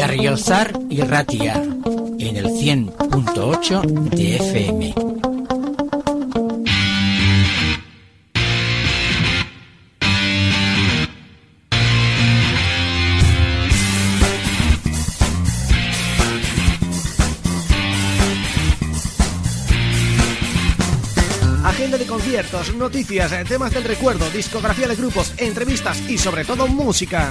Berriozar y Ratia en el 100.8 de FM. Agenda de conciertos, noticias, temas del recuerdo, discografía de grupos, entrevistas y sobre todo música.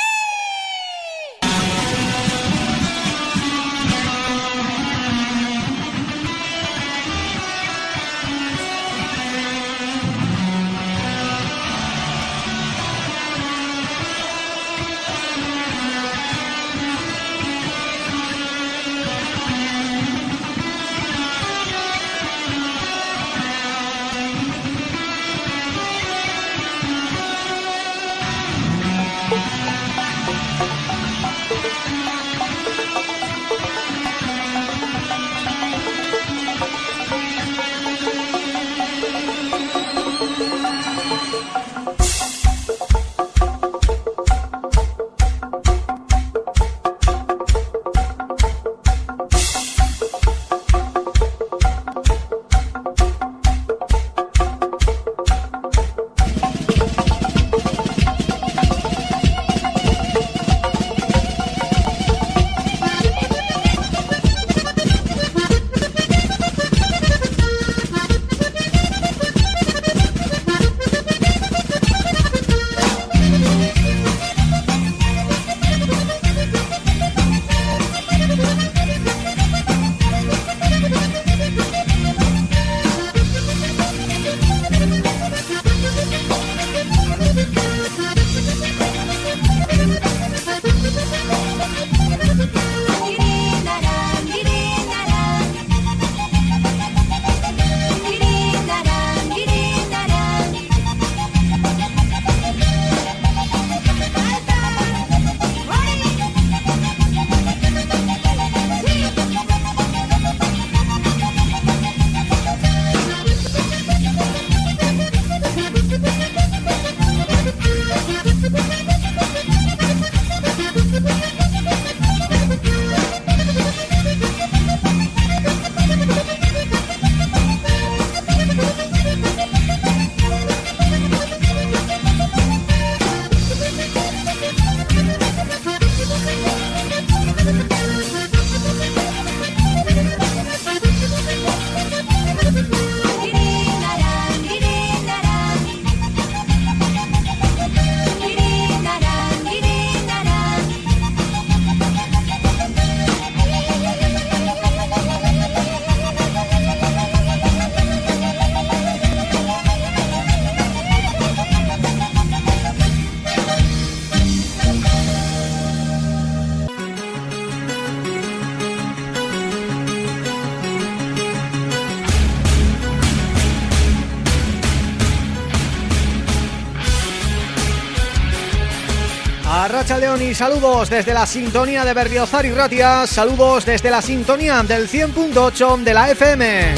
Racha León y saludos desde la sintonía de Berriozar y Ratia, saludos desde la sintonía del 100.8 de la FM.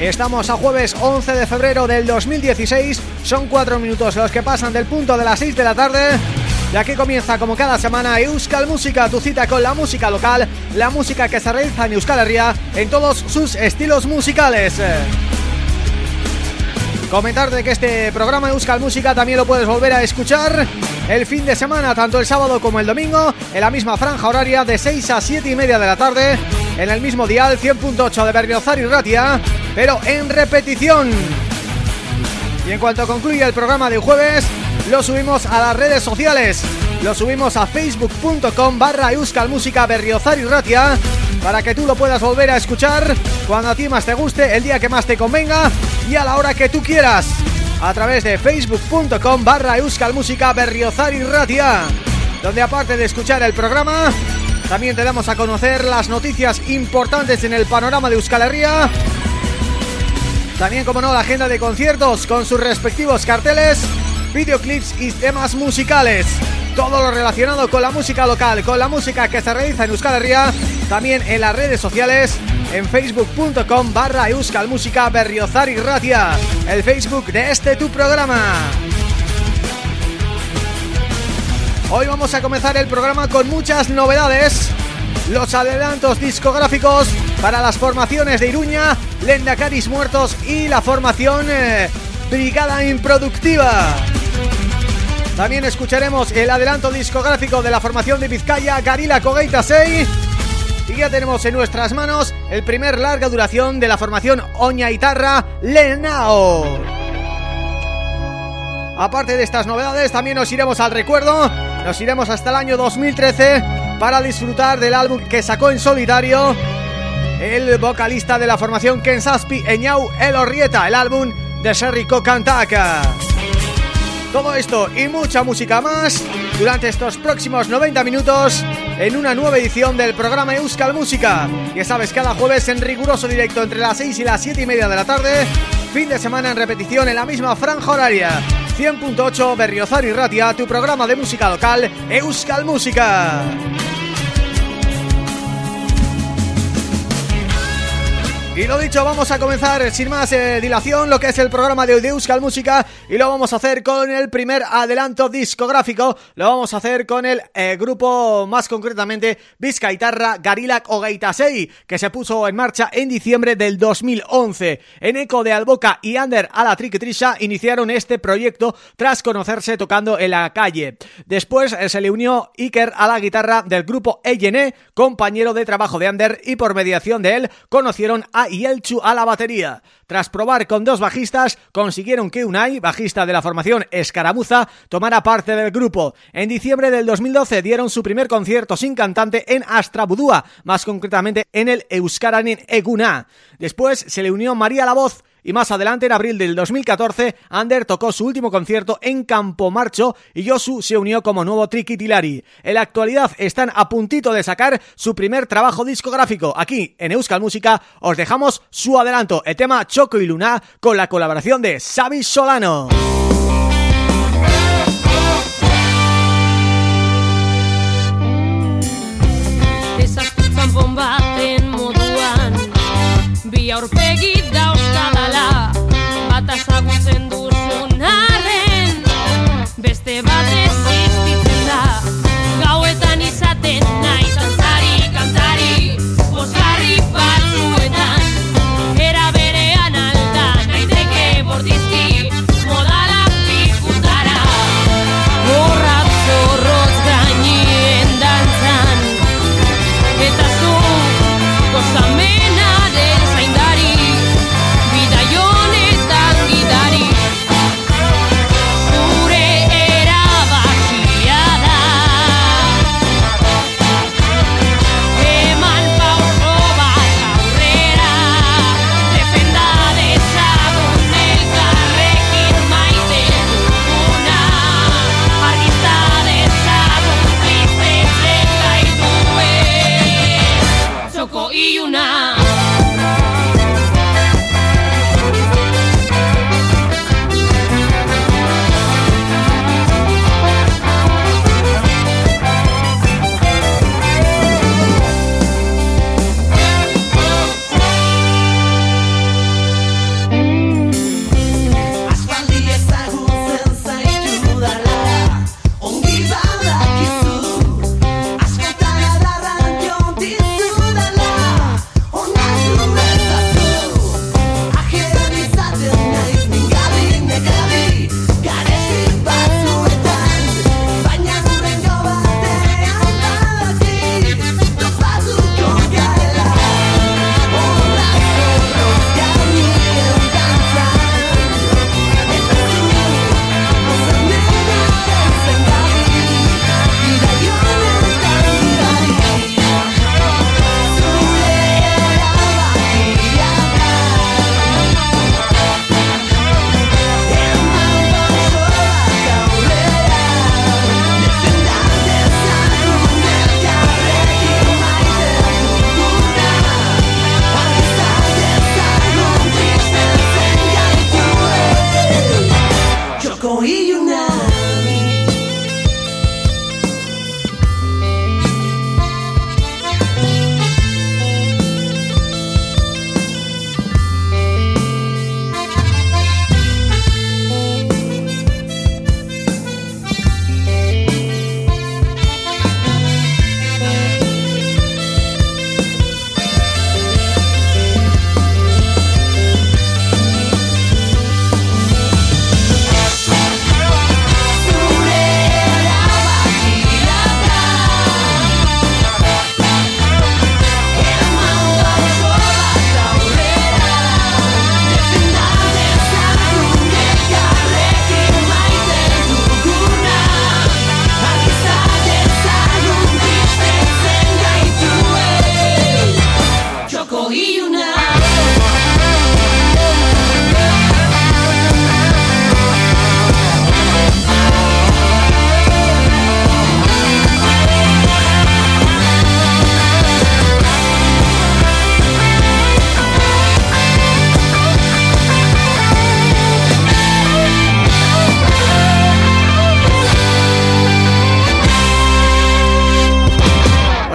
Estamos a jueves 11 de febrero del 2016, son cuatro minutos los que pasan del punto de las 6 de la tarde y aquí comienza como cada semana Euskal Música, tu cita con la música local, la música que se realiza en Euskal Herria en todos sus estilos musicales. Comentarte que este programa Euskal Música también lo puedes volver a escuchar el fin de semana, tanto el sábado como el domingo, en la misma franja horaria de 6 a 7 y media de la tarde, en el mismo dial 100.8 de Berriozar y Ratia, pero en repetición. Y en cuanto concluya el programa de jueves, lo subimos a las redes sociales, lo subimos a facebook.com barra Euskal Música Berriozar y Ratia, para que tú lo puedas volver a escuchar cuando a ti más te guste, el día que más te convenga y a la hora que tú quieras a través de facebook.com barra Euskal Música Berriozar y Ratia donde aparte de escuchar el programa también te damos a conocer las noticias importantes en el panorama de Euskal Herria También, como no, la agenda de conciertos con sus respectivos carteles, videoclips y temas musicales. Todo lo relacionado con la música local, con la música que se realiza en Euskal Herria, también en las redes sociales, en facebook.com barra Euskal Música Berriozar y Ratia, el Facebook de este tu programa. Hoy vamos a comenzar el programa con muchas novedades. Los adelantos discográficos para las formaciones de Iruña Lendacaris Muertos y la formación eh, Brigada Improductiva. También escucharemos el adelanto discográfico de la formación de Vizcaya Garila Cogeita 6 y ya tenemos en nuestras manos el primer larga duración de la formación Oña Itarra Lenao. Aparte de estas novedades, también nos iremos al recuerdo nos iremos hasta el año 2013 para disfrutar del álbum que sacó en solitario el vocalista de la formación Kensaspi Eñau El Orrieta, el álbum de Serrico Cantaka. Todo esto y mucha música más durante estos próximos 90 minutos en una nueva edición del programa Euskal Música. Ya sabes, cada jueves en riguroso directo entre las 6 y las 7 y media de la tarde, fin de semana en repetición en la misma franja horaria. 100.8 Berriozar y Ratia, tu programa de música local, Euskal Música. Y lo dicho, vamos a comenzar sin más eh, dilación lo que es el programa de Euskal Música y lo vamos a hacer con el primer adelanto discográfico, lo vamos a hacer con el eh, grupo más concretamente Vizcaitarra Garilak Ogaitasei que se puso en marcha en diciembre del 2011. En eco de Alboca y Ander a la Triquetrisha iniciaron este proyecto tras conocerse tocando en la calle. Después eh, se le unió Iker a la guitarra del grupo EYN, compañero de trabajo de Ander y por mediación de él conocieron a y Elchu a la batería. Tras probar con dos bajistas, consiguieron que Unai, bajista de la formación Escaramuza, tomara parte del grupo. En diciembre del 2012 dieron su primer concierto sin cantante en Astrabudúa, más concretamente en el Euskaranin Eguna. Después se le unió María La Voz, y más adelante, en abril del 2014, Ander tocó su último concierto en Campo Marcho y Yosu se unió como nuevo Triquitilari. En la actualidad están a puntito de sacar su primer trabajo discográfico. Aquí, en Euskal Música, os dejamos su adelanto, el tema Choco y Luna, con la colaboración de Xavi Solano. Ezagutzen duzun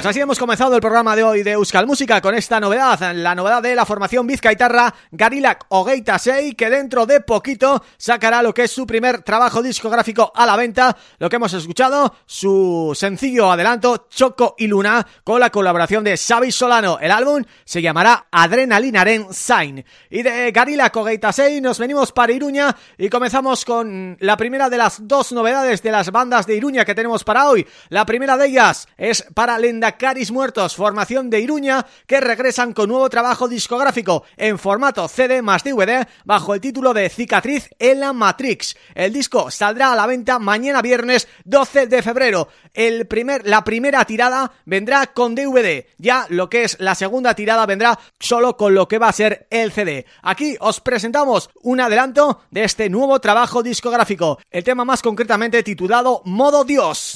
así hemos comenzado el programa de hoy de Euskal Música con esta novedad, la novedad de la formación Vizcaitarra Garilak Ogeita 6 que dentro de poquito sacará lo que es su primer trabajo discográfico a la venta, lo que hemos escuchado, su sencillo adelanto Choco y Luna con la colaboración de Xavi Solano. El álbum se llamará Adrenalinaren Sign. Y de Garilak Ogeita 6 nos venimos para Iruña y comenzamos con la primera de las dos novedades de las bandas de Iruña que tenemos para hoy. La primera de ellas es para Lenda Caris Muertos, formación de Iruña, que regresan con nuevo trabajo discográfico en formato CD más DVD bajo el título de Cicatriz en la Matrix. El disco saldrá a la venta mañana viernes 12 de febrero. El primer, la primera tirada vendrá con DVD, ya lo que es la segunda tirada vendrá solo con lo que va a ser el CD. Aquí os presentamos un adelanto de este nuevo trabajo discográfico, el tema más concretamente titulado Modo Dios.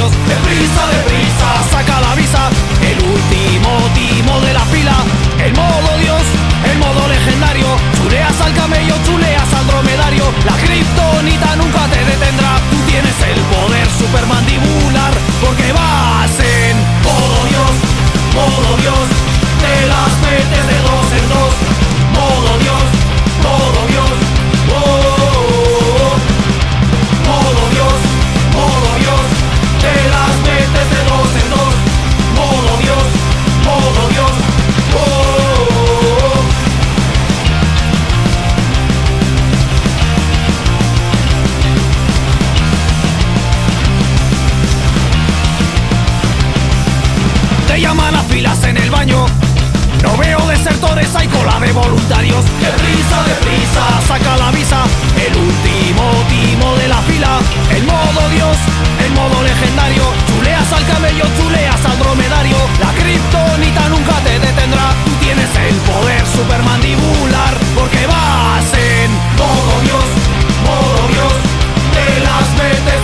Voluntarios. Deprisa, deprisa, saca la visa. El último timo de la fila. El modo Dios, el modo legendario. Chuleas al camello, chuleas al dromedario. La kriptonita nunca te detendrá. Tú tienes el poder supermandibular. Porque vas en modo Dios, modo hay cola de voluntarios. Deprisa, deprisa, saca la visa. El último timo de la fila. El modo Dios, el modo legendario. Chuleas al camello, chuleas al dromedario. La kriptonita nunca te detendrá. Tú tienes el poder supermandibular. Porque vas en modo Dios, modo Dios. Te las metes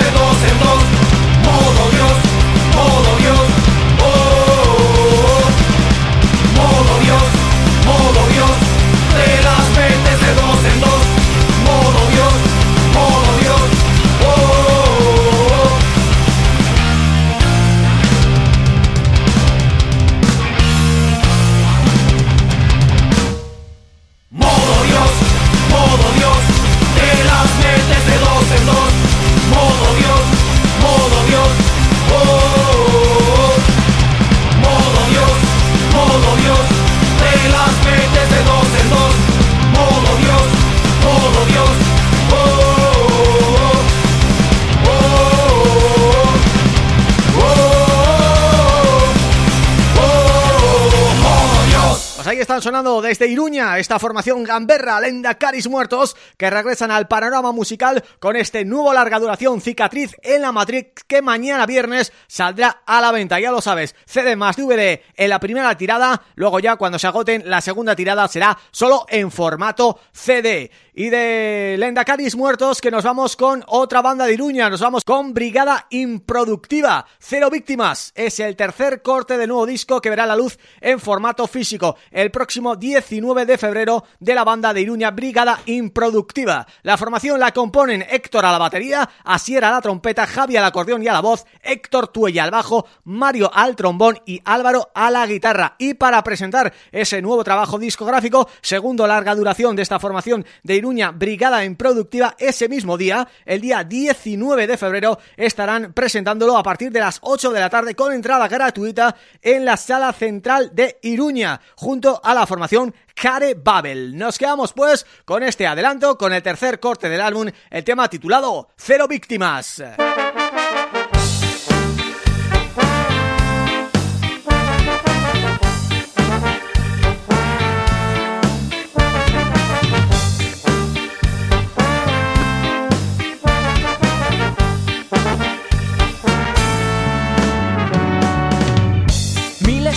desde Iruña esta formación gamberra, Lenda Caris Muertos, que regresan al panorama musical con este nuevo larga duración Cicatriz en la Matrix que mañana viernes saldrá a la venta, ya lo sabes, CD más DVD en la primera tirada, luego ya cuando se agoten la segunda tirada será solo en formato CD. Y de Lendacaris Muertos que nos vamos con otra banda de Iruña, nos vamos con Brigada Improductiva, Cero Víctimas, es el tercer corte del nuevo disco que verá la luz en formato físico el próximo 19 de febrero de la banda de Iruña Brigada Improductiva. La formación la componen Héctor a la batería, Asier a la trompeta, Javi al acordeón y a la voz, Héctor Tuella al bajo, Mario al trombón y Álvaro a la guitarra. Y para presentar ese nuevo trabajo discográfico, segundo larga duración de esta formación de Iruña Brigada Improductiva, ese mismo día, el día 19 de febrero, estarán presentándolo a partir de las 8 de la tarde con entrada gratuita en la sala central de Iruña, junto a la formación Care Babel. Nos quedamos pues con este adelanto, con el tercer corte del álbum, el tema titulado Cero Víctimas.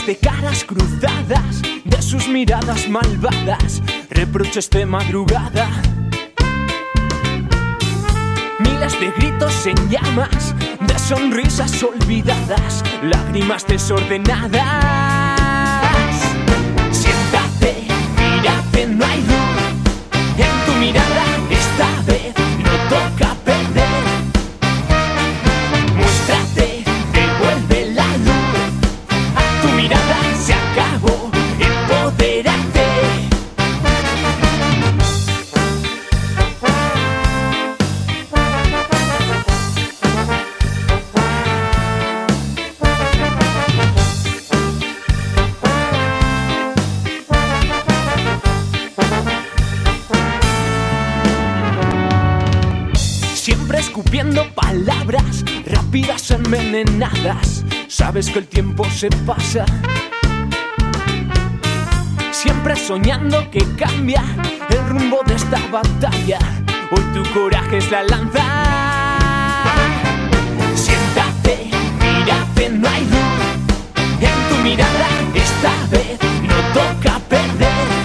De caras cruzadas de sus miradas malvadas, reproches de madrugada. Miles de gritos en llamas, de sonrisas olvidadas, lágrimas desordenadas. Siéntate, mírate, no hay luz en tu mirada, esta vez Palabras rápidas envenenadas. Sabes que el tiempo se pasa. Siempre soñando que cambia el rumbo de esta batalla. Hoy tu coraje es la lanza. Siéntate, mírate, no hay luz en tu mirada. Esta vez no toca perder.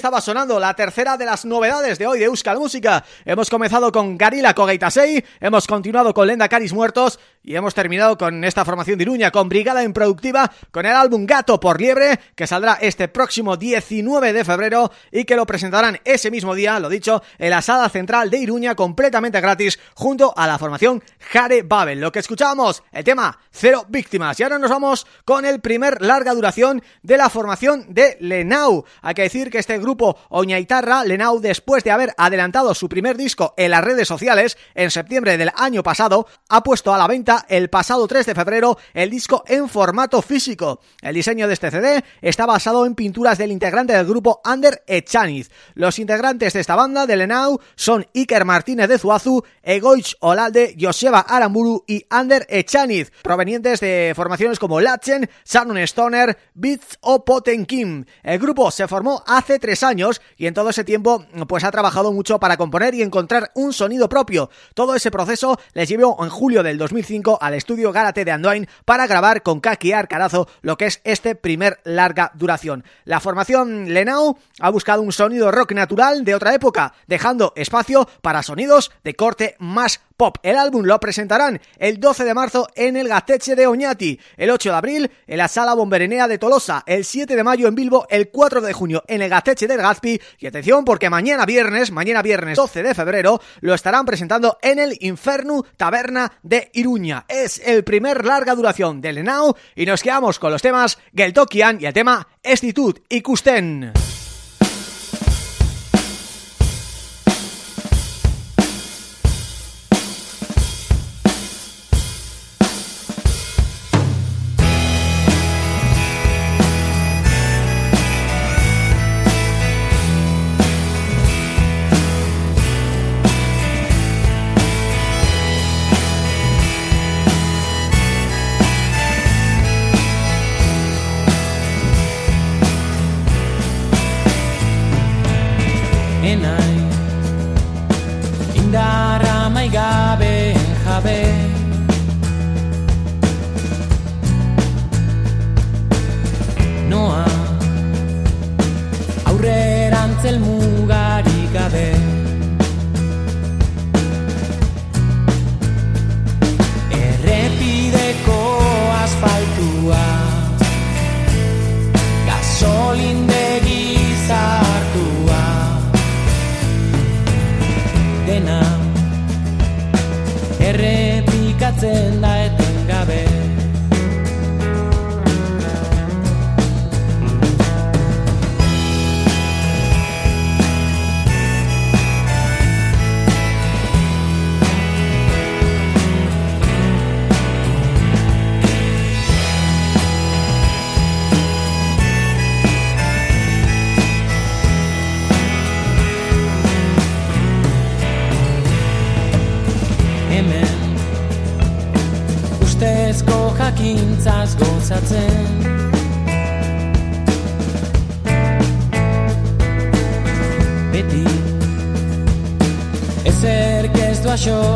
Estaba sonando la tercera de las novedades de hoy de Euskal Música. Hemos comenzado con Garila Kogeitasei, hemos continuado con Lenda Caris Muertos y hemos terminado con esta formación de Iruña, con Brigada Improductiva, con el álbum Gato por Liebre, que saldrá este próximo 19 de febrero y que lo presentarán ese mismo día, lo dicho, en la sala central de Iruña completamente gratis junto a la formación Jare Babel. Lo que escuchábamos, el tema Cero Víctimas. Y ahora nos vamos con el primer larga duración de la formación de Lenau. Hay que decir que este grupo Oñaitarra, Lenau, después de haber adelantado su primer disco en las redes sociales en septiembre del año pasado, ha puesto a la venta el pasado 3 de febrero el disco en formato físico. El diseño de este CD está basado en pinturas del integrante del grupo Ander Echaniz. Los integrantes de esta banda de Lenau son Iker Martínez de Zuazu, Egoich Olalde, Joseba Aramburu y Ander Echaniz, provenientes de formaciones como Lachen, Shannon Stoner, Beats o Potenkim. El grupo se formó hace tres años y en todo ese tiempo pues ha trabajado mucho para componer y encontrar un sonido propio. Todo ese proceso les llevó en julio del 2005 al estudio Gárate de Andoain para grabar con Kaki Arcarazo lo que es este primer larga duración. La formación Lenau ha buscado un sonido rock natural de otra época, dejando espacio para sonidos de corte más pop. El álbum lo presentarán el 12 de marzo en el Gasteche de Oñati, el 8 de abril en la Sala Bomberenea de Tolosa, el 7 de mayo en Bilbo, el 4 de junio en el Gasteche del Gazpi y atención porque mañana viernes, mañana viernes 12 de febrero, lo estarán presentando en el Inferno Taberna de Iruña. Es el primer larga duración del Lenau y nos quedamos con los temas Geltokian y el tema Estitut Ikusten. nahi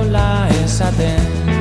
axola esaten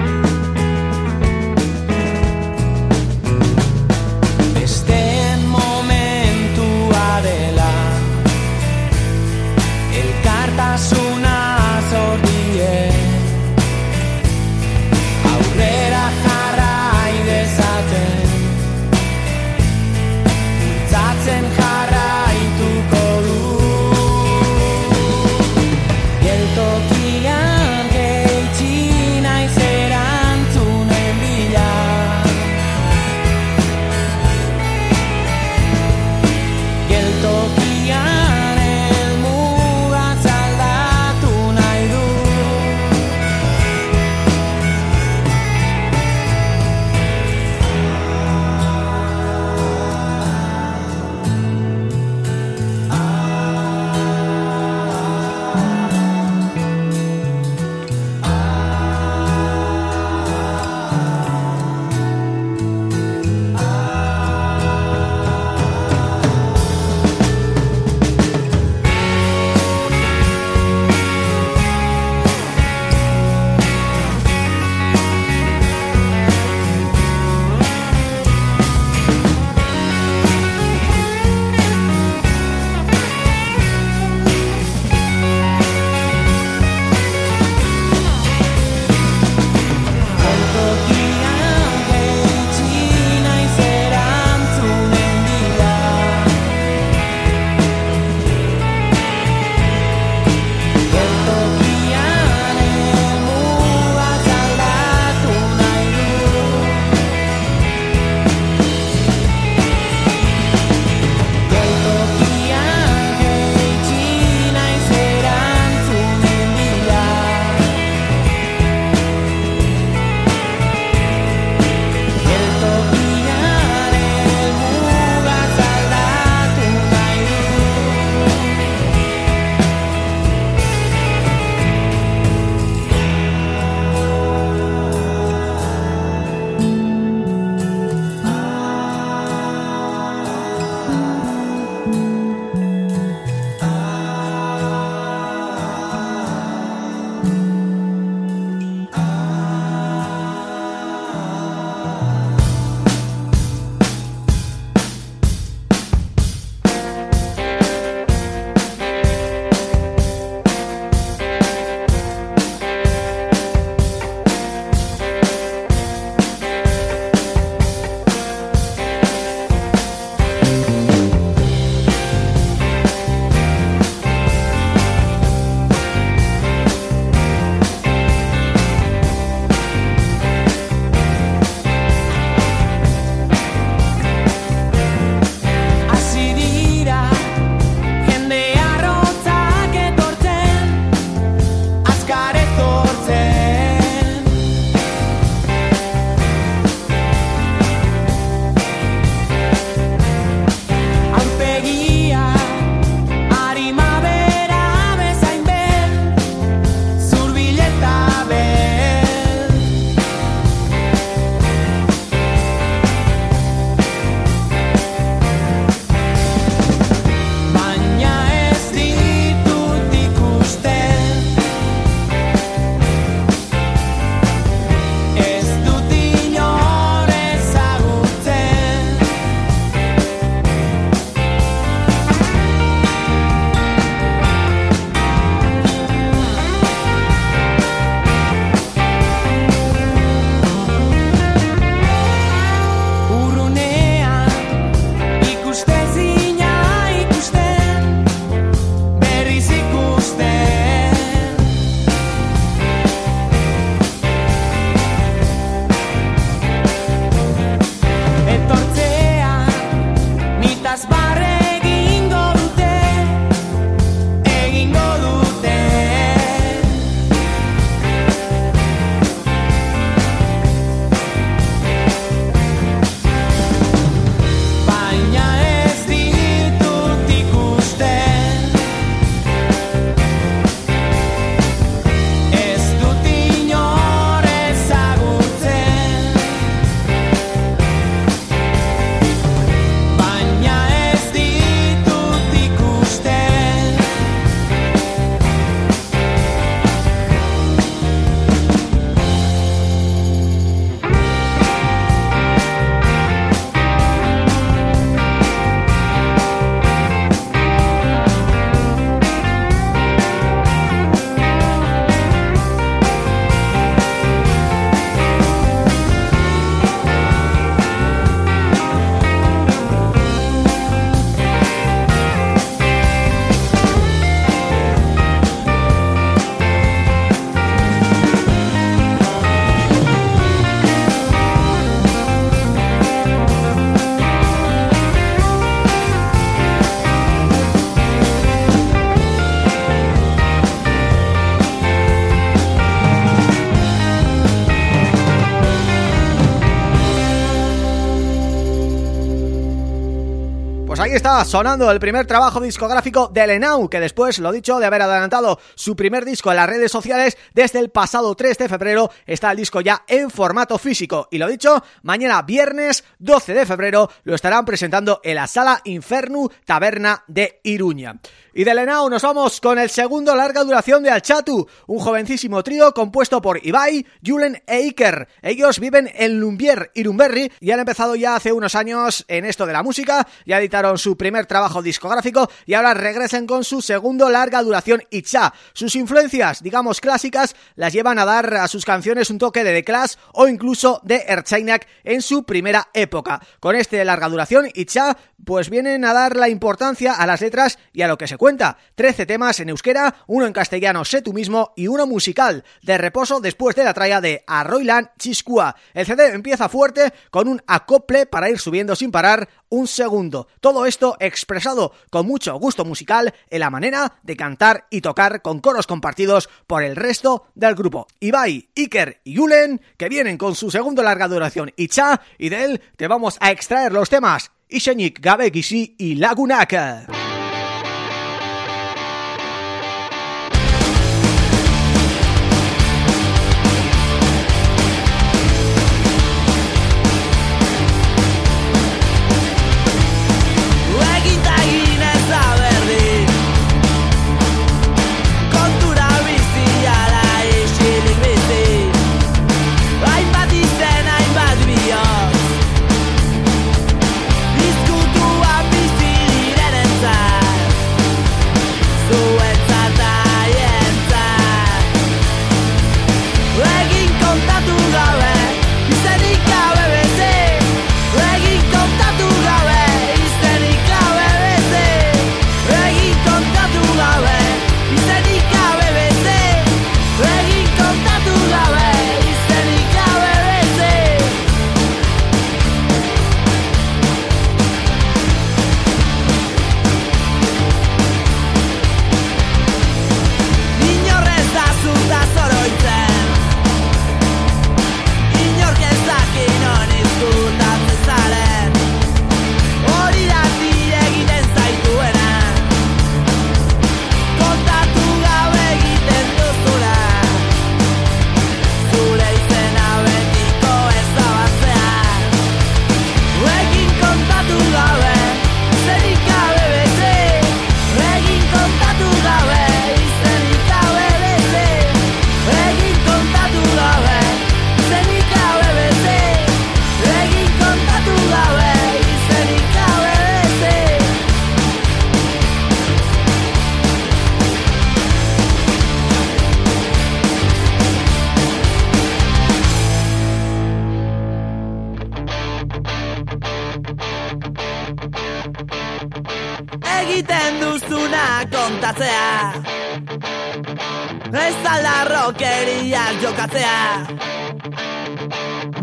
ahí está sonando el primer trabajo discográfico de Lenau, que después, lo dicho, de haber adelantado su primer disco en las redes sociales, desde el pasado 3 de febrero está el disco ya en formato físico. Y lo dicho, mañana viernes 12 de febrero lo estarán presentando en la Sala Infernu Taberna de Iruña. Y de Lenau nos vamos con el segundo larga duración de Alchatu, un jovencísimo trío compuesto por Ibai, Julen e Iker. Ellos viven en Lumbier, Irumberri, y han empezado ya hace unos años en esto de la música, ya editaron su primer trabajo discográfico y ahora regresan con su segundo larga duración Itcha. Sus influencias, digamos clásicas, las llevan a dar a sus canciones un toque de The Clash o incluso de Erchainak en su primera época. Con este larga duración Itcha, pues vienen a dar la importancia a las letras y a lo que se cuenta. 13 temas en euskera, uno en castellano Sé tú mismo y uno musical, de reposo después de la tralla de Arroylan Chiscua. El CD empieza fuerte con un acople para ir subiendo sin parar un segundo. Todo esto expresado con mucho gusto musical en la manera de cantar y tocar con coros compartidos por el resto del grupo. Ibai, Iker y Yulen, que vienen con su segundo larga duración Icha, y de él te vamos a extraer los temas Ishenik, Gabe y Lagunaka.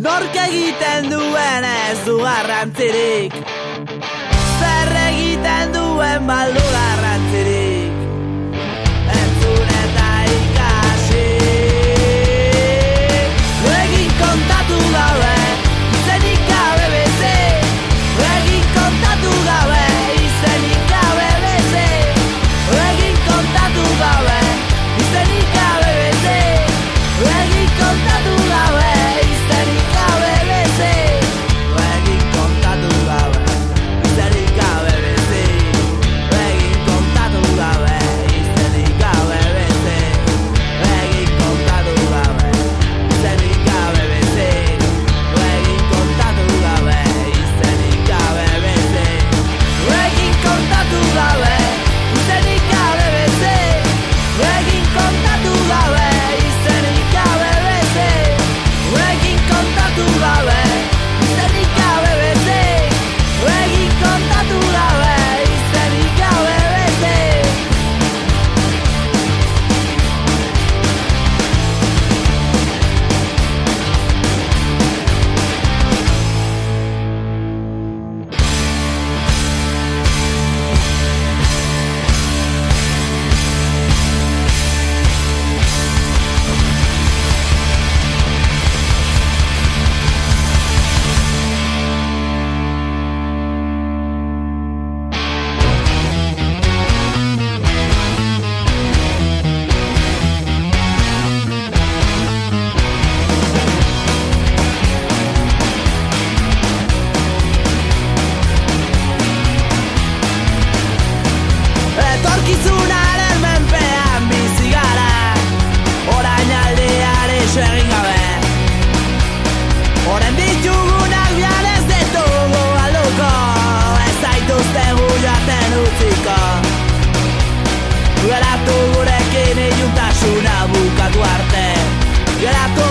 Nork egiten duen ez du garrantzirik. Zer egiten duen baldura Geratu gurekin iluntasuna bukatu arte. Geratu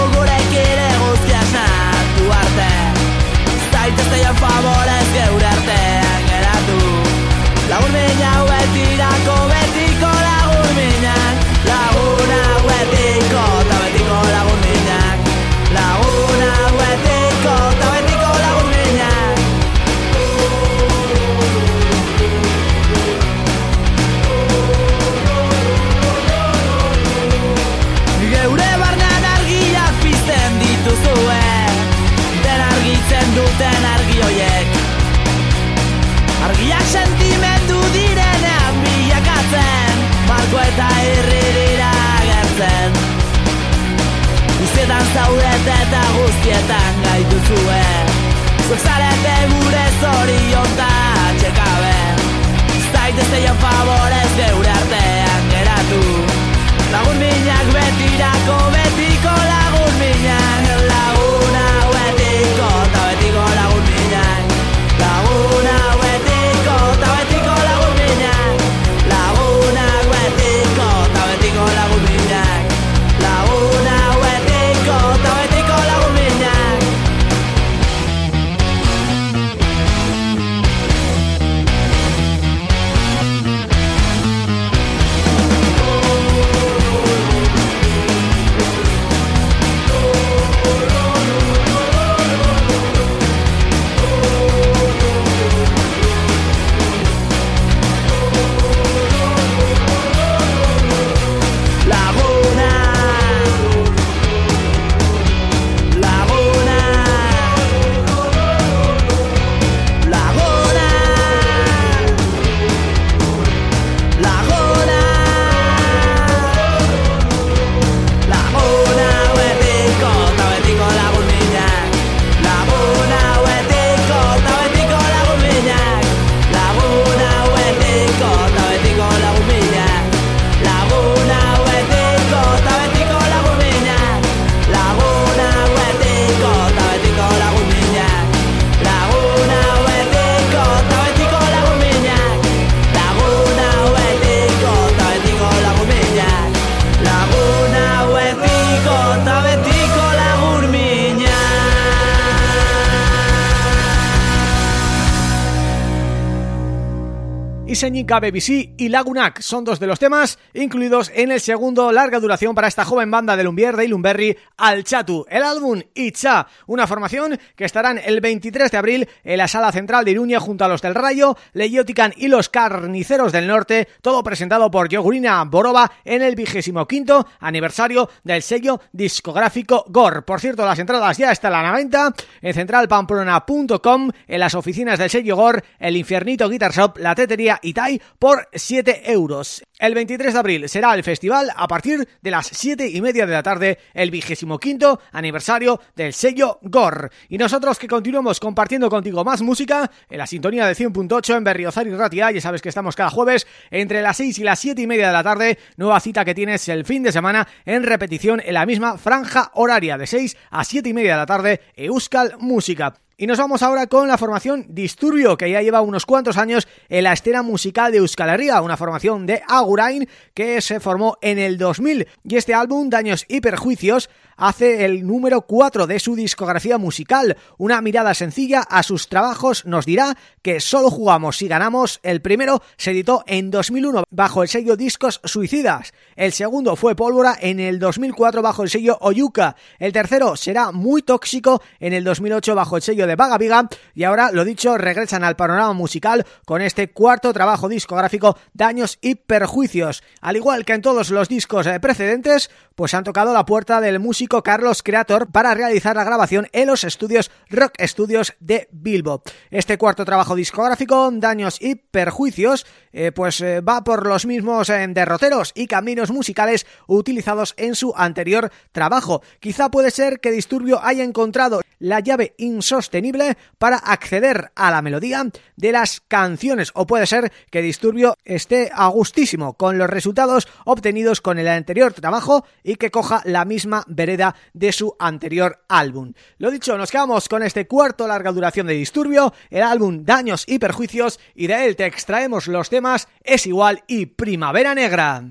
eta guztietan gaituzue Zuek zarete gure zorion ta txekabe Zaitezteien favorez geure artean geratu. Lagun minak betirako betiko Iseñi Gabe Bici y Lagunac son dos de los temas incluidos en el segundo larga duración para esta joven banda de Lumbier de Ilumberri, Al Chatu. El álbum Itcha, una formación que estarán el 23 de abril en la Sala Central de Iruña junto a los del Rayo, Leyotican y los Carniceros del Norte, todo presentado por Yogurina Boroba en el vigésimo quinto aniversario del sello discográfico GOR. Por cierto, las entradas ya están a la venta en centralpamplona.com, en las oficinas del sello GOR, el Infiernito Guitar Shop, la Tetería Por 7 euros. El 23 de abril será el festival a partir de las 7 y media de la tarde, el vigésimo quinto aniversario del sello GOR. Y nosotros que continuamos compartiendo contigo más música en la sintonía de 100.8 en Berriozar y Ratia, ya sabes que estamos cada jueves entre las 6 y las 7 y media de la tarde, nueva cita que tienes el fin de semana en repetición en la misma franja horaria de 6 a 7 y media de la tarde, Euskal Música. Y nos vamos ahora con la formación Disturbio, que ya lleva unos cuantos años en la escena musical de Euskal una formación de Agurain que se formó en el 2000. Y este álbum, Daños y Perjuicios, hace el número 4 de su discografía musical. Una mirada sencilla a sus trabajos nos dirá que solo jugamos si ganamos. El primero se editó en 2001 bajo el sello Discos Suicidas. El segundo fue Pólvora en el 2004 bajo el sello Oyuka. El tercero será Muy Tóxico en el 2008 bajo el sello de Vaga Viga. Y ahora, lo dicho, regresan al panorama musical con este cuarto trabajo discográfico Daños y Perjuicios. Al igual que en todos los discos eh, precedentes, pues han tocado la puerta del músico Carlos Creator para realizar la grabación en los estudios Rock Studios de Bilbo. Este cuarto trabajo discográfico, Daños y Perjuicios, eh, pues eh, va por los mismos eh, derroteros y caminos musicales utilizados en su anterior trabajo. Quizá puede ser que Disturbio haya encontrado la llave insostenible para acceder a la melodía de las canciones o puede ser que Disturbio esté a gustísimo con los resultados obtenidos con el anterior trabajo y que coja la misma vereda de su anterior álbum. Lo dicho, nos quedamos con este cuarto larga duración de Disturbio, el álbum Daños y Perjuicios y de él te extraemos los temas Es Igual y Primavera Negra.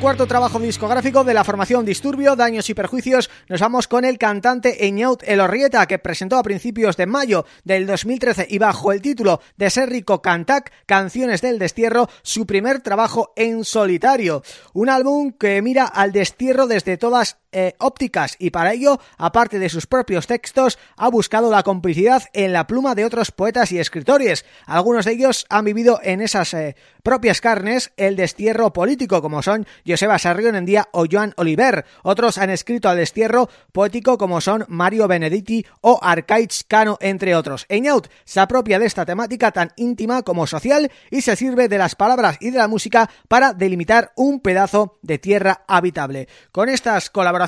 Cuarto trabajo discográfico de la formación Disturbio, Daños y Perjuicios, nos vamos con el cantante Eñaut Elorrieta, que presentó a principios de mayo del 2013 y bajo el título de Ser Rico Cantac, Canciones del Destierro, su primer trabajo en solitario. Un álbum que mira al destierro desde todas eh, ópticas y para ello, aparte de sus propios textos, ha buscado la complicidad en la pluma de otros poetas y escritores. Algunos de ellos han vivido en esas eh, propias carnes el destierro político, como son Joseba Sarrión-Endía o Joan Oliver. Otros han escrito al destierro poético, como son Mario Benedetti o Arcaich Cano, entre otros. Eñaut se apropia de esta temática tan íntima como social y se sirve de las palabras y de la música para delimitar un pedazo de tierra habitable. Con estas colaboraciones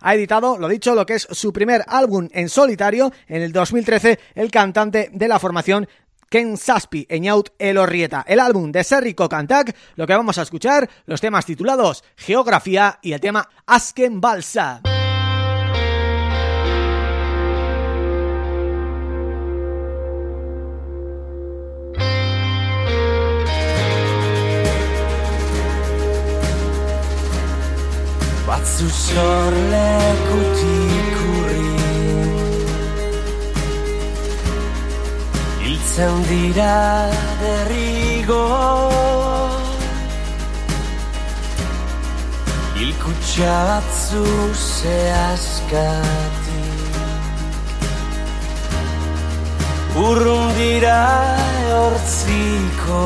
ha editado, lo dicho, lo que es su primer álbum en solitario en el 2013, el cantante de la formación Ken Saspi, Eñaut Elorrieta. El álbum de Serrico Cantac, lo que vamos a escuchar, los temas titulados Geografía y el tema Asken Balsa. Batzu sorlekutik urrin Hiltzen dira derrigo Hilkutxa batzu zehazkatik Urrun dira hortziko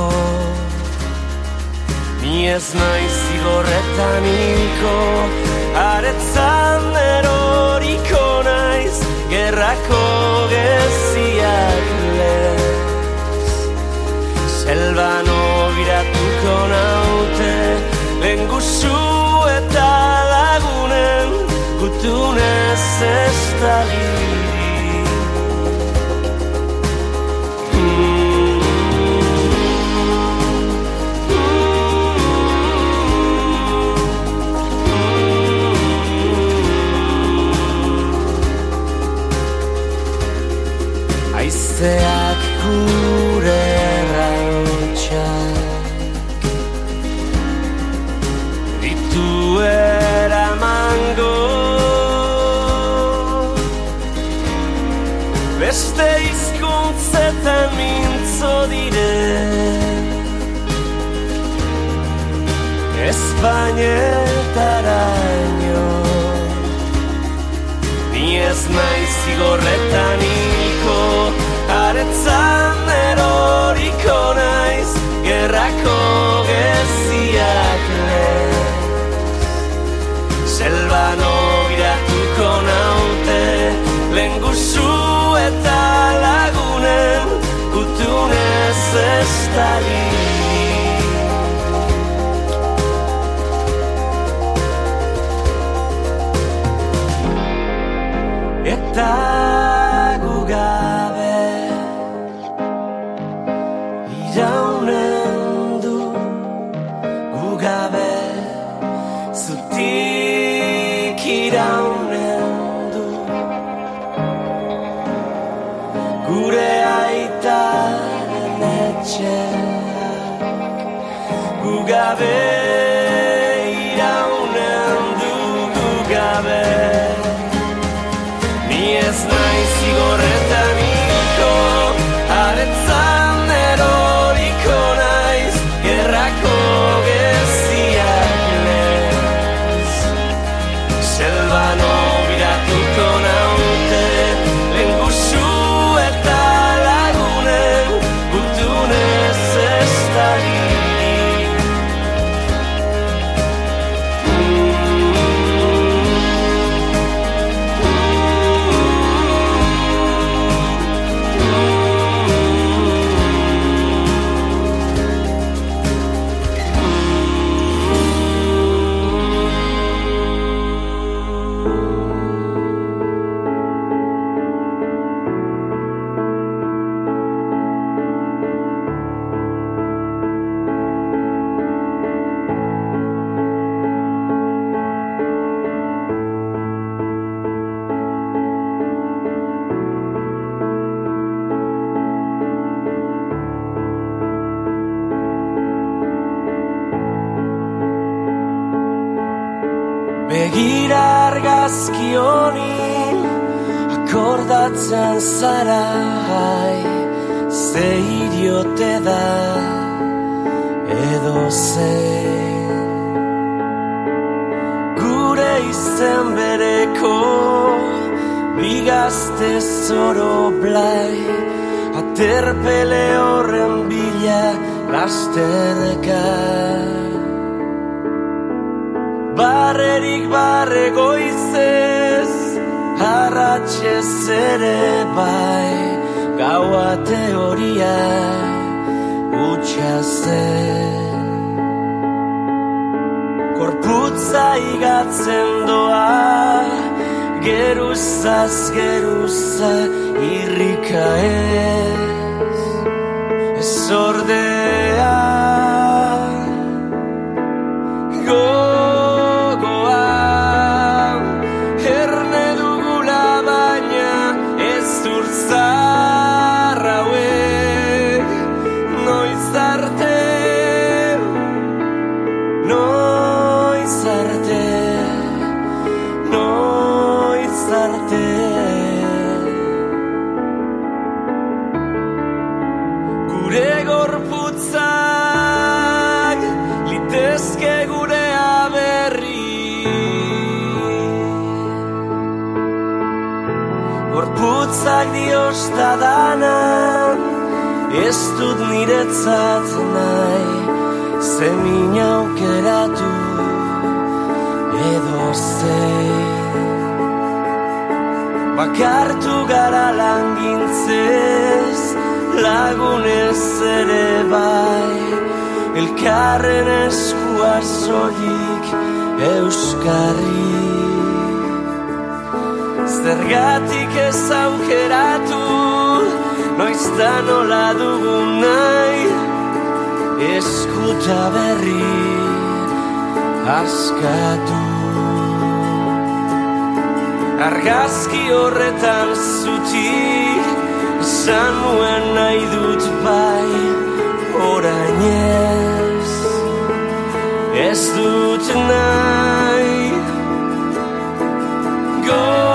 Ni ez naiz zigorretan hilko Aretzan eroriko naiz Gerrako geziak lez. Selban obiratuko naute Lengusu eta lagunen Gutunez ez Haizeak gure errautxak. Ditu eramango. Beste izkuntzetan mintzo dire Espainetara ino Ni ez naiz igorretan ikon Aretzan eroriko naiz gerrako geziak lez Selban obiratuko naute lengusu eta lagunen gutunez ez tari That. have it. argazki horretan zuti Zan nuen nahi dut bai orain ez Ez dut nahi Go!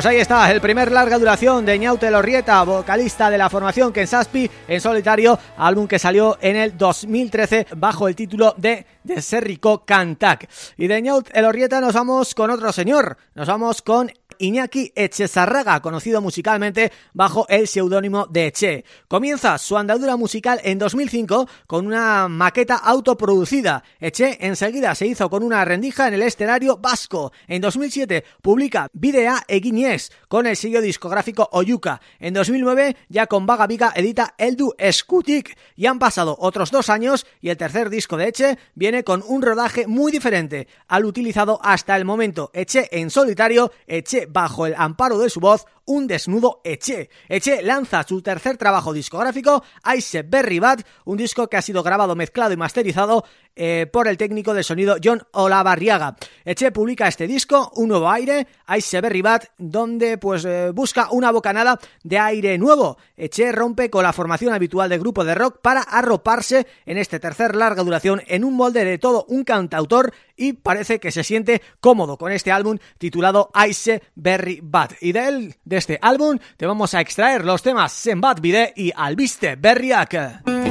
Pues ahí está, el primer larga duración de Ñaute Lorrieta, vocalista de la formación Kensaspi en solitario, álbum que salió en el 2013 bajo el título de De Serrico Cantac. Y de Ñaute Elorrieta nos vamos con otro señor, nos vamos con Iñaki Echezarraga, conocido musicalmente bajo el seudónimo de Eche. Comienza su andadura musical en 2005 con una maqueta autoproducida. Eche enseguida se hizo con una rendija en el escenario vasco. En 2007 publica Videa Eguiñez con el sello discográfico Oyuka. En 2009 ya con Vaga Viga edita Eldu Skutik y han pasado otros dos años y el tercer disco de Eche viene con un rodaje muy diferente al utilizado hasta el momento. Eche en solitario, Eche bajo el amparo de su voz, un desnudo Eche. Eche lanza su tercer trabajo discográfico, Ice Berry Bad, un disco que ha sido grabado, mezclado y masterizado eh, por el técnico de sonido John Olavarriaga. Eche publica este disco, Un Nuevo Aire, Ice Berry Bad, donde pues eh, busca una bocanada de aire nuevo. Eche rompe con la formación habitual del grupo de rock para arroparse en este tercer larga duración en un molde de todo un cantautor y parece que se siente cómodo con este álbum titulado Ice Berry Bad. Y de él, de este álbum, te vamos a extraer los temas Sembat Bide y Albiste Berriak.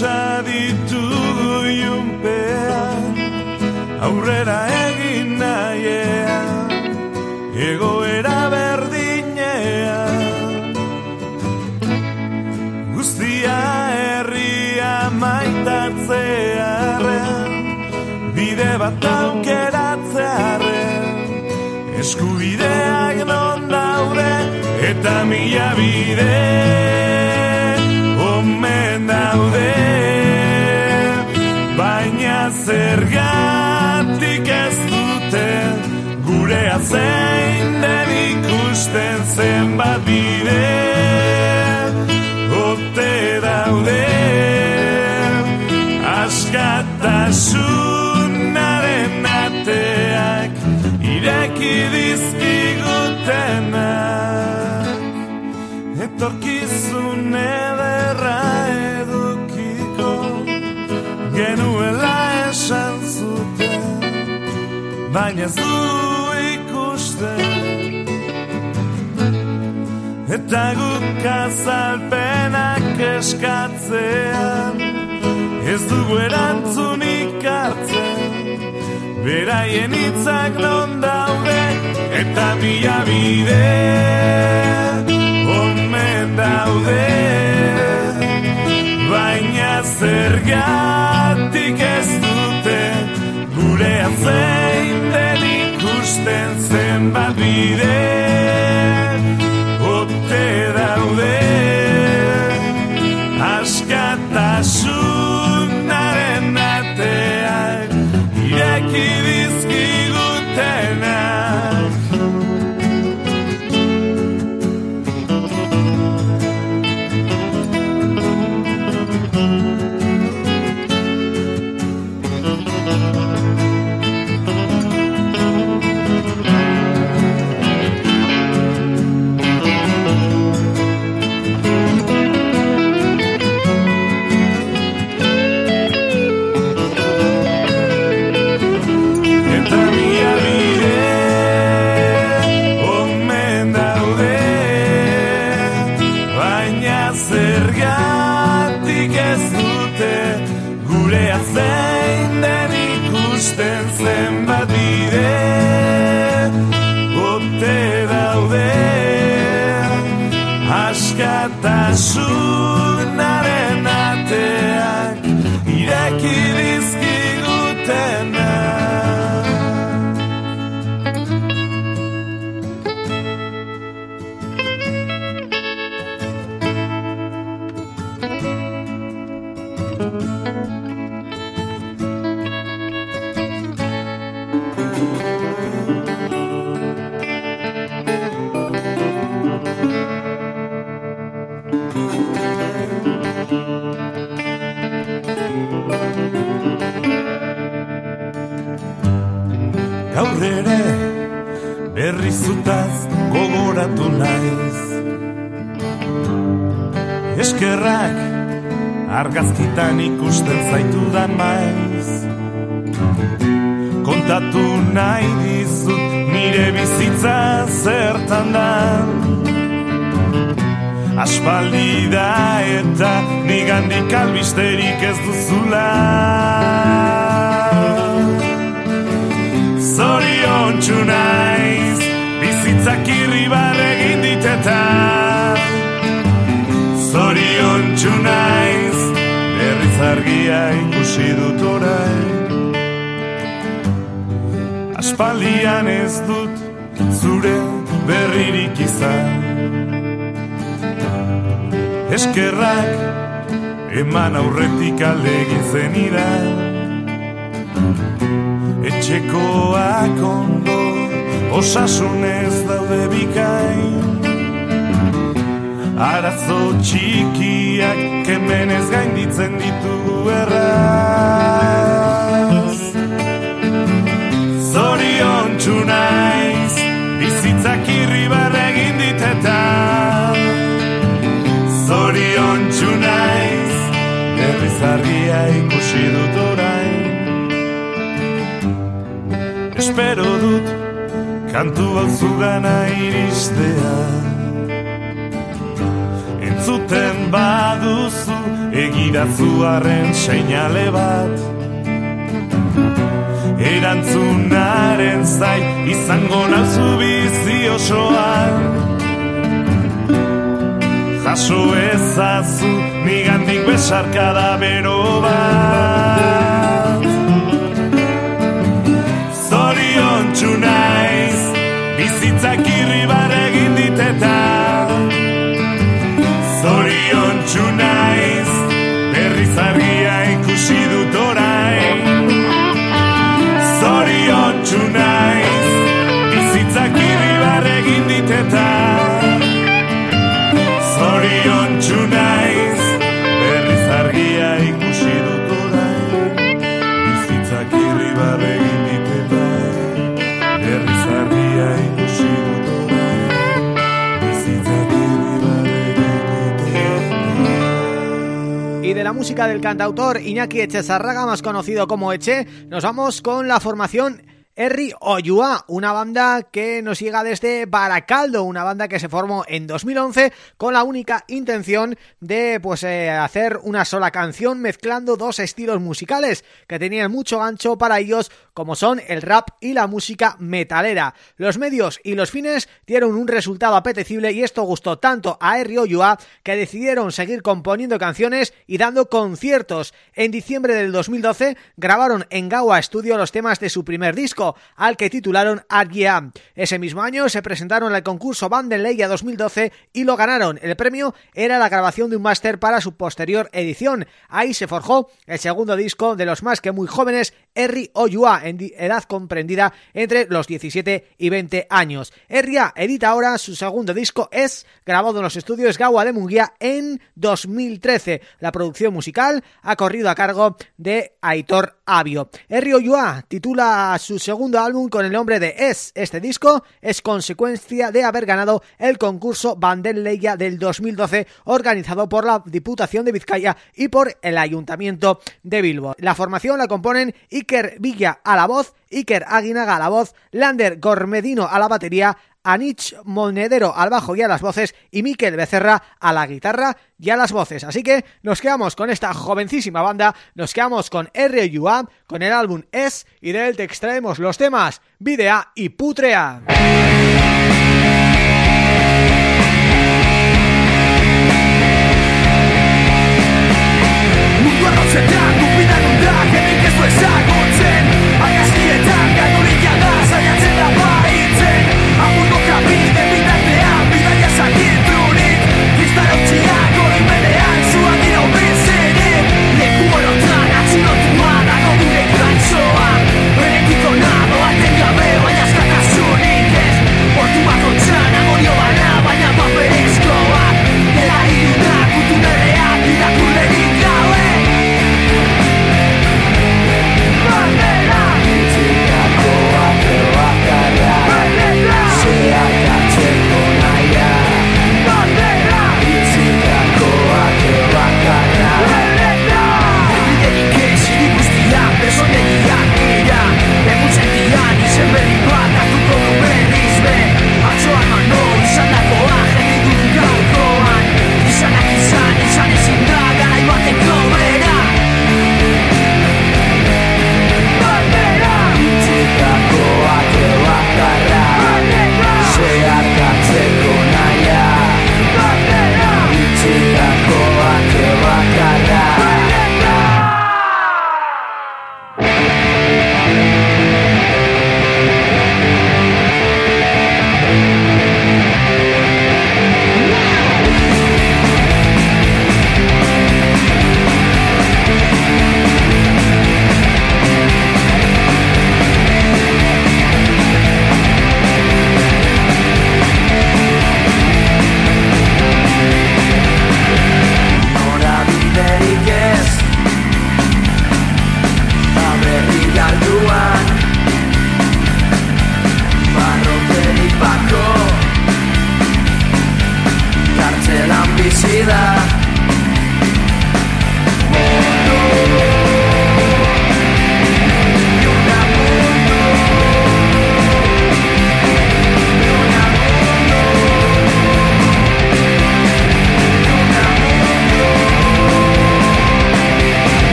Pasa ditugu iunpean Aurrera egin nahiean Egoera berdinean Guztia herria maitatzearen Bide bat aukeratzearen Eskubideak non daude Eta mila bide omen daude Baina zergatik ez dute Gurea zein den ikusten zenbat bide. Ote daude Askatasunaren ateak Ireki dizkigutenak etorkizun ederra edukiko genuela esan zuten baina ez du ikusten eta guk azalpenak eskatzean ez dugu erantzunik hartzen beraien hitzak non daude eta mila bidea omen daude. Baina zergatik ez dute Gure zein den ikusten zenbat bide Ote daude. espero dut kantu alzugana iristea. Entzuten baduzu egidazu arren seinale bat. Erantzunaren zai izango nauzu bizi osoan. Jaso ezazu nigandik besarkada bero bat. bizitzak kiri del cantautor Iñaki Echezarraga, más conocido como Eche, nos vamos con la formación Herri Oyua, una banda que nos llega desde Baracaldo, una banda que se formó en 2011 con la única intención de pues eh, hacer una sola canción mezclando dos estilos musicales que tenían mucho gancho para ellos como son el rap y la música metalera. Los medios y los fines dieron un resultado apetecible y esto gustó tanto a Erri Oyua que decidieron seguir componiendo canciones y dando conciertos. En diciembre del 2012 grabaron en Gawa Studio los temas de su primer disco, al que titularon Agia. Ese mismo año se presentaron al concurso Leia 2012 y lo ganaron. El premio era la grabación de un máster para su posterior edición. Ahí se forjó el segundo disco de los más que muy jóvenes, Erri Oyua, en edad comprendida entre los 17 y 20 años. Erria edita ahora su segundo disco, es grabado en los estudios Gawa de Munguía en 2013. La producción musical ha corrido a cargo de Aitor Avio. Erri Oyua titula su segundo álbum con el nombre de Es. Este disco es consecuencia de haber ganado el concurso Leia del 2012 organizado por la Diputación de Vizcaya y por el Ayuntamiento de Bilbo. La formación la componen Iker Villa a la voz, Iker Aguinaga a la voz, Lander Gormedino a la batería, Anich Monedero al bajo y a las voces y Miquel Becerra a la guitarra y a las voces. Así que nos quedamos con esta jovencísima banda, nos quedamos con R.U.A., con el álbum Es y de él te extraemos los temas Videa y Putrea.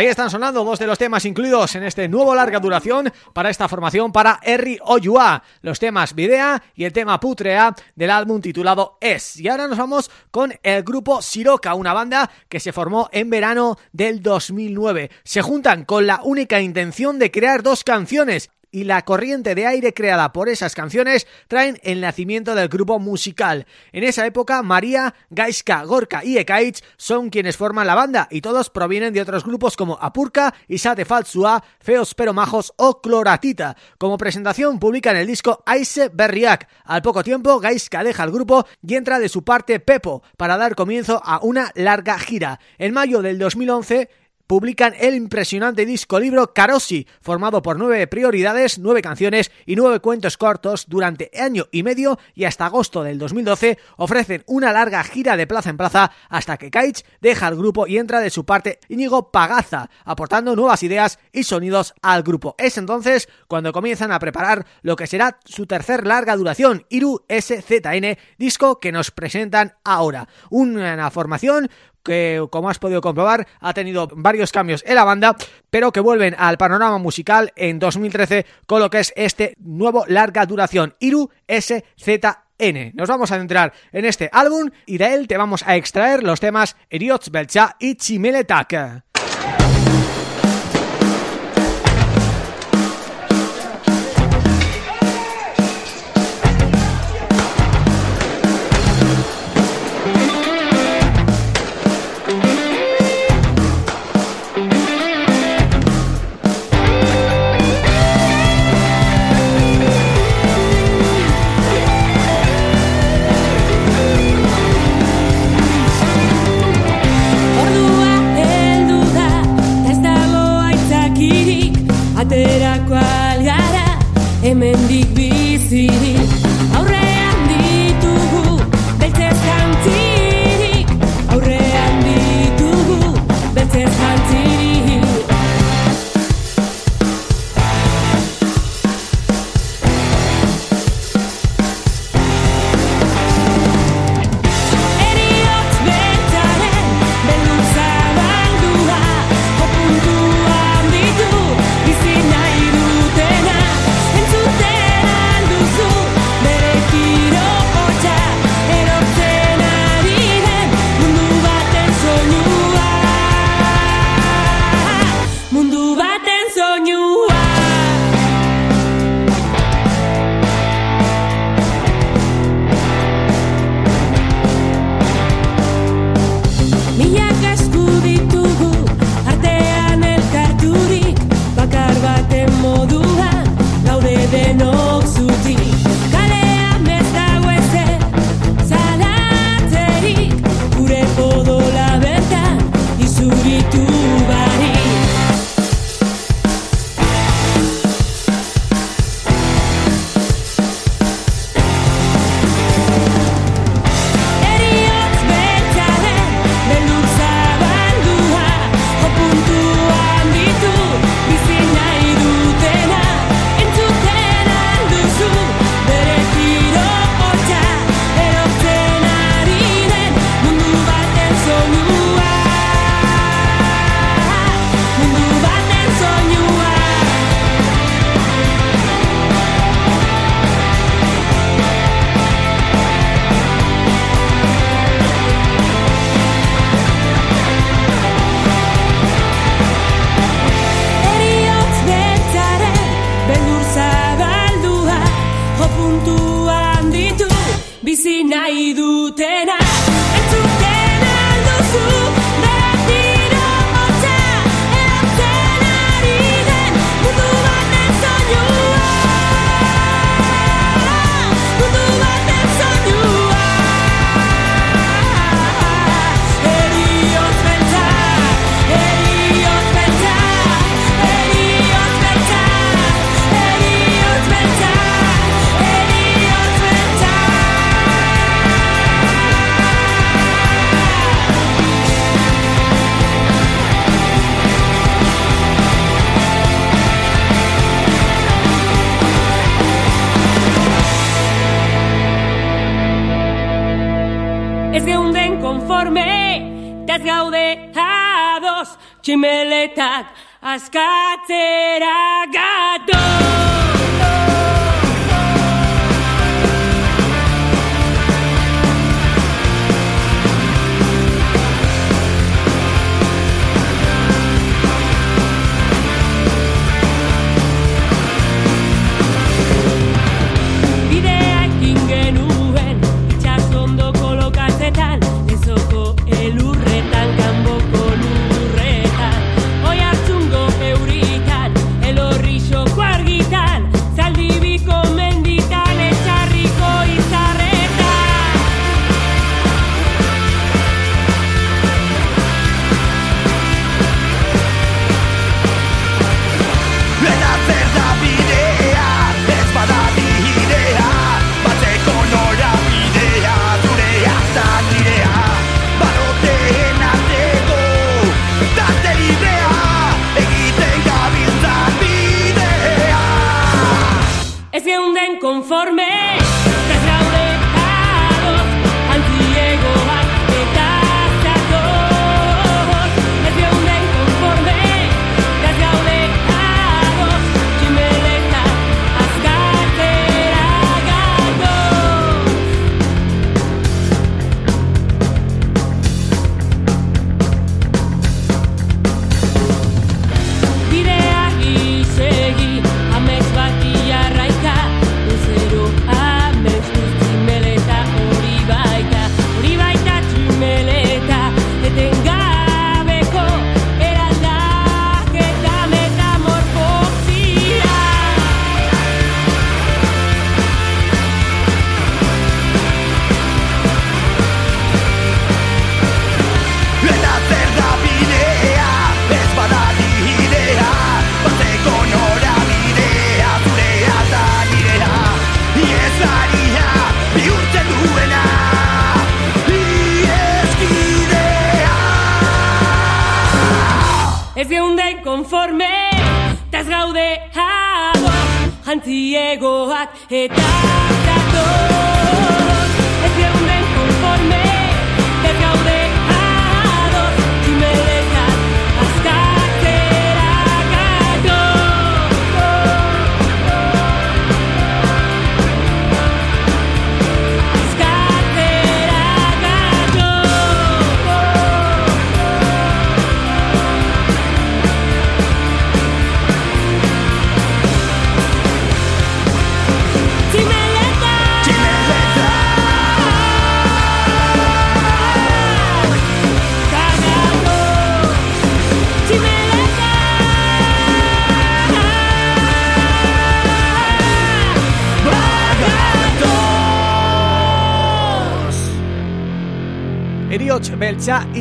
Ahí están sonando dos de los temas incluidos en este nuevo larga duración para esta formación para Erri Oyua, los temas Videa y el tema Putrea del álbum titulado Es. Y ahora nos vamos con el grupo Siroca, una banda que se formó en verano del 2009. Se juntan con la única intención de crear dos canciones y la corriente de aire creada por esas canciones traen el nacimiento del grupo musical. En esa época, María, Gaiska, Gorka y Ekaich son quienes forman la banda y todos provienen de otros grupos como Apurka, Isate Falsua, Feos Pero Majos o Cloratita. Como presentación publican el disco Aise Berriak. Al poco tiempo, Gaiska deja el grupo y entra de su parte Pepo para dar comienzo a una larga gira. En mayo del 2011 publican el impresionante disco libro Carosi, formado por nueve prioridades, nueve canciones y nueve cuentos cortos durante año y medio y hasta agosto del 2012 ofrecen una larga gira de plaza en plaza hasta que Kaich deja el grupo y entra de su parte Íñigo Pagaza, aportando nuevas ideas y sonidos al grupo. Es entonces cuando comienzan a preparar lo que será su tercer larga duración, Iru SZN, disco que nos presentan ahora. Una formación que como has podido comprobar ha tenido varios cambios en la banda pero que vuelven al panorama musical en 2013 con lo que es este nuevo larga duración Iru SZN. Nos vamos a centrar en este álbum y de él te vamos a extraer los temas Eriots Belcha y Chimeletak.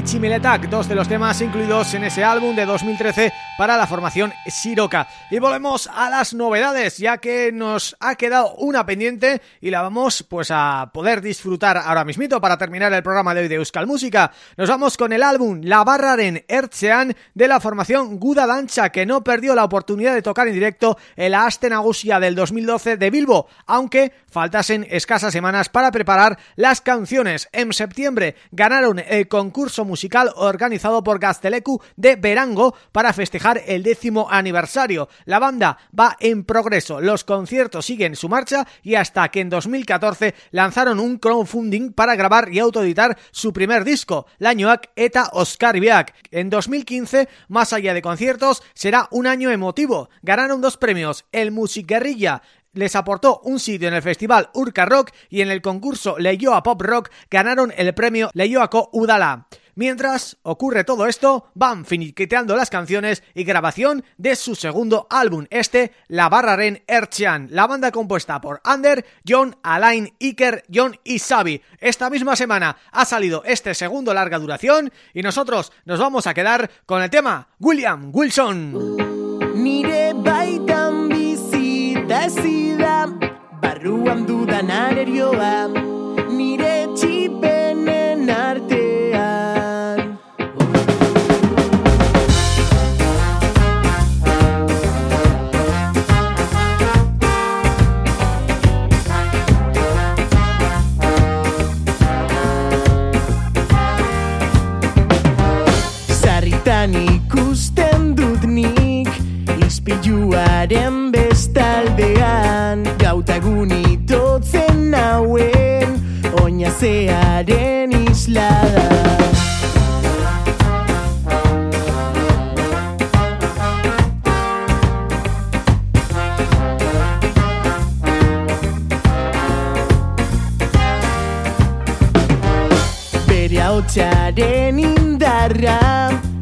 Y dos de los temas incluidos en ese álbum de 2013 para la formación Siroca. Y volvemos a las novedades, ya que nos ha quedado una pendiente y la vamos pues a poder disfrutar ahora mismito para terminar el programa de hoy de Euskal Música. Nos vamos con el álbum La Barraren Ertzean de la formación Guda Dancha, que no perdió la oportunidad de tocar en directo en la Asten Agusia del 2012 de Bilbo, aunque faltasen escasas semanas para preparar las canciones. En septiembre ganaron el concurso musical organizado por Gastelecu de Verango para festejar el décimo aniversario. La banda va en progreso, los conciertos siguen su marcha y hasta que en 2014 lanzaron un crowdfunding para grabar y autoeditar su primer disco, Lañoak eta Oscar Biak. En 2015, más allá de conciertos, será un año emotivo. Ganaron dos premios, el Music Guerrilla les aportó un sitio en el festival Urca Rock y en el concurso a Pop Rock ganaron el premio Leyoaco Udala. Mientras ocurre todo esto, van finiquiteando las canciones y grabación de su segundo álbum, este, La Barraren Erchian, la banda compuesta por Ander, John, Alain, Iker, John y Xavi. Esta misma semana ha salido este segundo larga duración y nosotros nos vamos a quedar con el tema William Wilson. Nire Ispiluaren bestaldean Gauta egun itotzen nauen Oinazearen islada Bere hautsaren indarra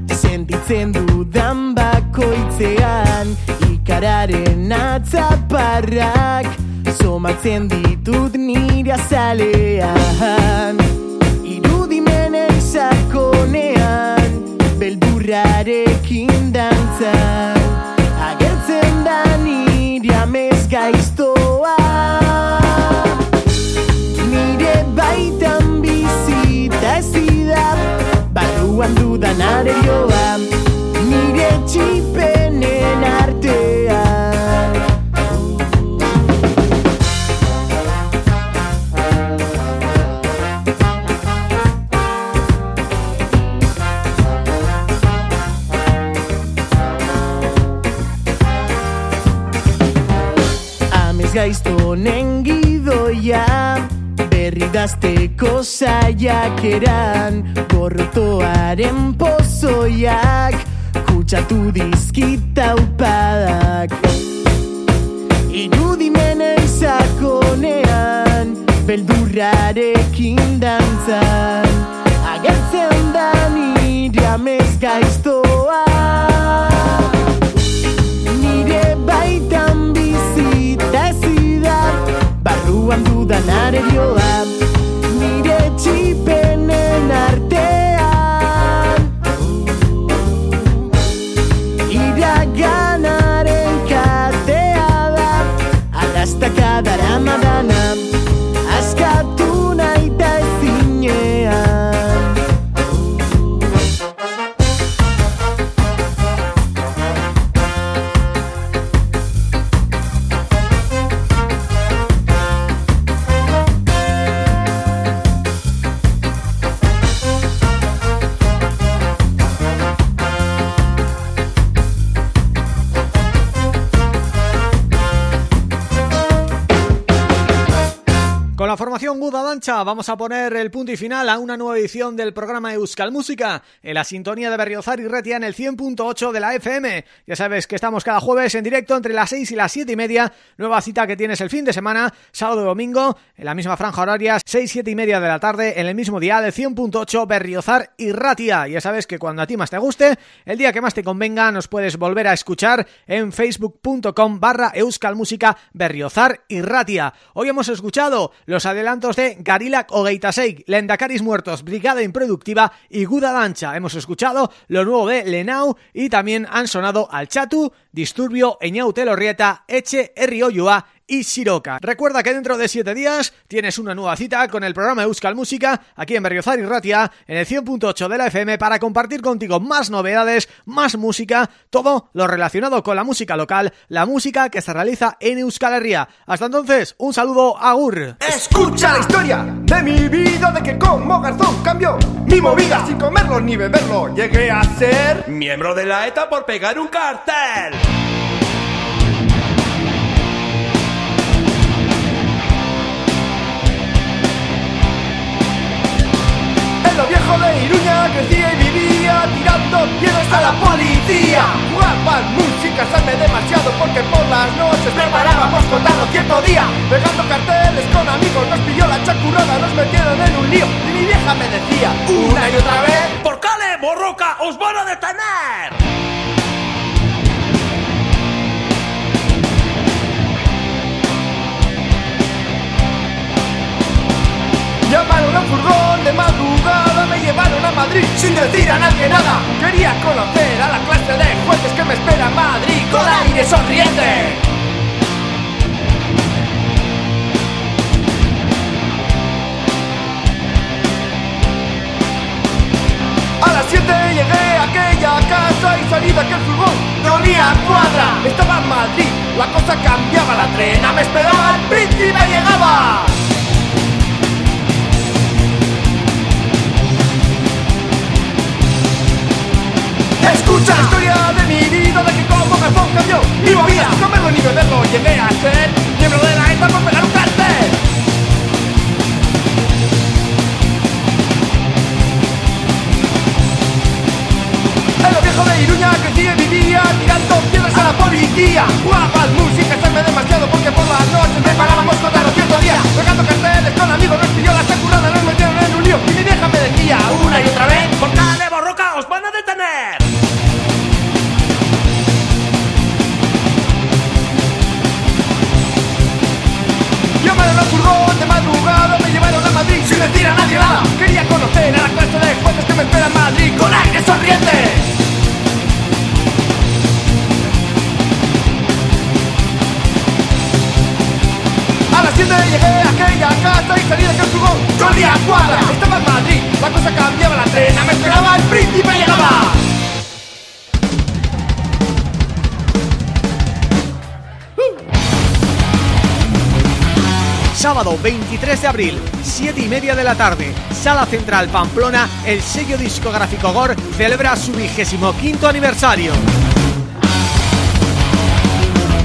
Sentitzen dudan bakoitzean Ikararen atzaparrak Somatzen ditut nire azalean Irudimenen sakonean Beldurrarekin dantzan Agertzen da nire amez gaiztoa Nire baitan bizita ezida Barruan dudan arerioa chipen en artea Ames gaisto nengido ya Berrigaste cosa ya Kutsatu dizkita upadak Irudimenen sakonean Beldurrarekin dantzan. Agertzen da nire amez gaiztoa. Nire baitan bizita ezida Barruan dudan arerioa Nire txipenen artean Ramadanam vamos a poner el punto y final a una nueva edición del programa Euskal Música en la sintonía de Berriozar y Retia en el 100.8 de la FM. Ya sabes que estamos cada jueves en directo entre las 6 y las 7 y media, nueva cita que tienes el fin de semana, sábado y domingo, en la misma franja horaria, 6, 7 y media de la tarde, en el mismo día del 100.8 Berriozar y Ratia. Ya sabes que cuando a ti más te guste, el día que más te convenga, nos puedes volver a escuchar en facebook.com barra Euskal Música Berriozar y Ratia. Hoy hemos escuchado los adelantos de Garilak Ogeitaseik, Lendacaris Muertos, Brigada Improductiva y Guda Dancha. Hemos escuchado lo nuevo de Lenau y también han sonado Alchatu, Disturbio, Eñautelorrieta, Eche, Errioyua y Siroca. Recuerda que dentro de 7 días tienes una nueva cita con el programa Euskal Música aquí en Berriozar y Ratia en el 100.8 de la FM para compartir contigo más novedades, más música, todo lo relacionado con la música local, la música que se realiza en Euskal Herria. Hasta entonces, un saludo, agur. Escucha la historia de mi vida, de que como garzón cambió mi movida sin comerlo ni beberlo. Llegué a ser Miembro de la ETA por pegar un cartel. En lo viejo de Iruña, crecía y vivía tirando piedras a la policía. Jugaban música, salme demasiado porque por las noches preparábamos contando cierto día. Pegando carteles con amigos, nos pilló la chacurrada, nos metieron en un lío y mi vieja me decía una y otra vez. Por cale, borroca, os van a detener. Madrid sin decir a nadie nada. Quería conocer a la clase de jueces que me espera en Madrid con aire sonriente. A las 7 llegué a aquella casa y salí de aquel furgón. No olía cuadra, estaba en Madrid, la cosa cambiaba, la trena me esperaba, el príncipe llegaba. Escucha la historia de mi vida de que como Japón cambió mi movida. Comerlo ni beberlo llegué a ser miembro de la ETA por pegar un cartel. En lo viejo de Iruña crecí y vivía tirando piedras a la policía. Guapas músicas, me demasiado porque por las noches me parábamos contra los cierto día. Pegando carteles con amigos, nos pidió la securada, nos metieron en un lío y mi vieja me decía una y otra vez, por cortale. Clase de jueces que me espera en Madrid con aire sonriente. A las 7 llegué a aquella casa y salí de olía a cuadra, estaba en Madrid La cosa cambiaba, la trena me esperaba, el príncipe llegaba Sábado 23 de abril, 7 y media de la tarde, Sala Central Pamplona, el sello discográfico GOR celebra su vigésimo quinto aniversario.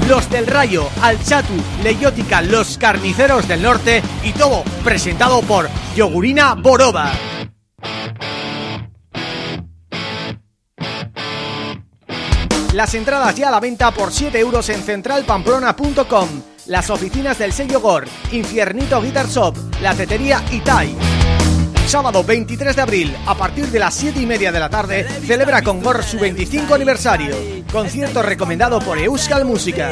Los del Rayo, Alchatu, Leyótica, Los Carniceros del Norte y todo presentado por Yogurina Boroba. Las entradas ya a la venta por 7 euros en centralpamplona.com Las oficinas del sello GOR, Infiernito Guitar Shop, La Tetería Itai. Sábado 23 de abril, a partir de las 7 y media de la tarde, celebra con GOR su 25 aniversario. Concierto recomendado por Euskal Música